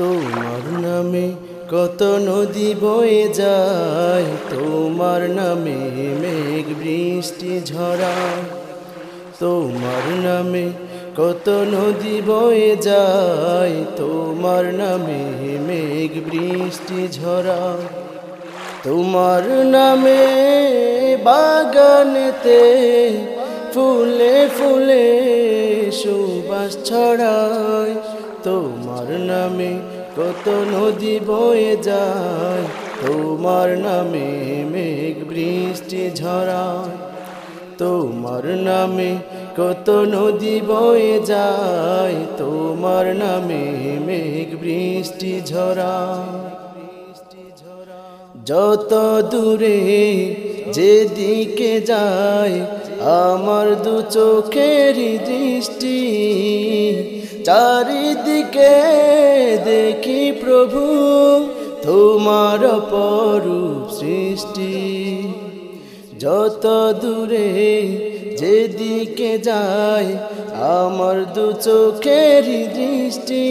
তোমার নামে কত নদী বয়ে যায়, তোমার নামে মেঘ বৃষ্টি ঝরা তোমার নামে কত নদী বয়ে যায়, তোমার নামে মেঘ বৃষ্টি ঝরায়। তোমার নামে বাগানেতে ফুলে ফুলে সুবাস ছড়ায়। তোমার নামে কত নদী বয়ে যায়, তোমার নামে মেঘ বৃষ্টি ঝরায়। তোমার নামে কত নদী বয়ে যায়, তোমার নামে মেঘ বৃষ্টি ঝরায়। যত দূরে যেদিকে যায় আমার দু চোখের দৃষ্টি, চারিদিকে দেখি প্রভু তোমার পরূপ সৃষ্টি। যত দূরে যেদিকে যায় আমার দু চোখের দৃষ্টি,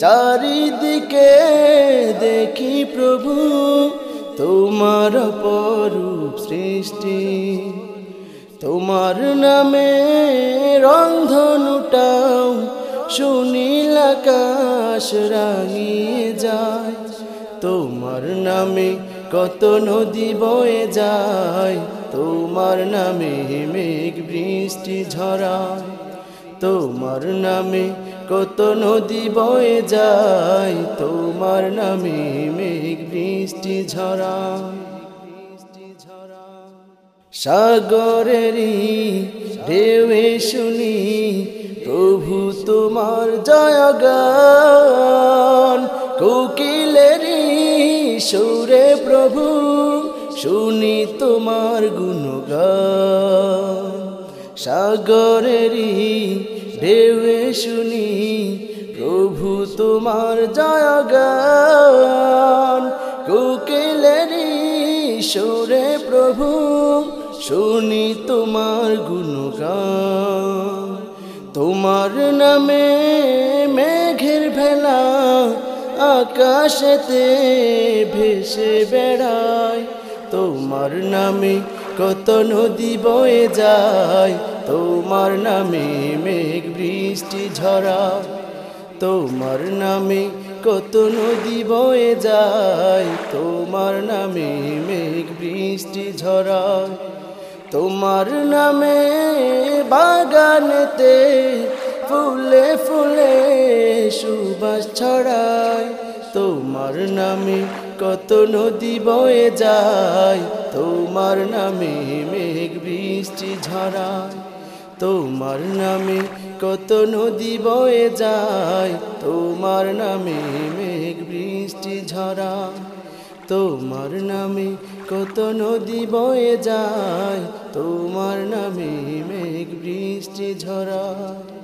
চারিদিকে দেখি প্রভু তোমার পরূপ সৃষ্টি। তোমার নামে রন্ধনুটাও সুনীল আকাশ রাঙিয়ে যায়। তোমার নামে কত নদী বয়ে যায়, তোমার নামে মেঘ বৃষ্টি ঝরায়। তোমার নামে কত নদী বয়ে যায়, তোমার নামে মেঘ বৃষ্টি ঝরায়। সাগরেরই ঢেউে শুনি, প্রভু তোমার জয়গান। কোকিলেরই সুরে প্রভু, শুনি তোমার গুণগান। সাগরেরই ঢেউে শুনি, প্রভু তোমার জয়গান। কোকিলেরই সুরে প্রভু শুনি তোমার গুণগান। তোমার নামে মেঘের ভেলা আকাশেতে ভেসে বেড়ায়। তোমার নামে কত নদী বয়ে যায়। তোমার নামে মেঘ বৃষ্টি ঝরা তোমার নামে কত নদী বয়ে যায়। তোমার নামে মেঘ বৃষ্টি ঝরায়। তোমার নামে বাগানেতে ফুলে ফুলে সুবাস ছড়ায়। তোমার নামে কত নদী বয়ে যায়, তোমার নামে মেঘ বৃষ্টি ঝরায়। তোমার নামে কত নদী বয়ে যায়, তোমার নামে মেঘ বৃষ্টি ঝরায়। তোমার নামে কত নদী বয়ে যায় তোমার নামে মেঘ বৃষ্টি ঝরায়।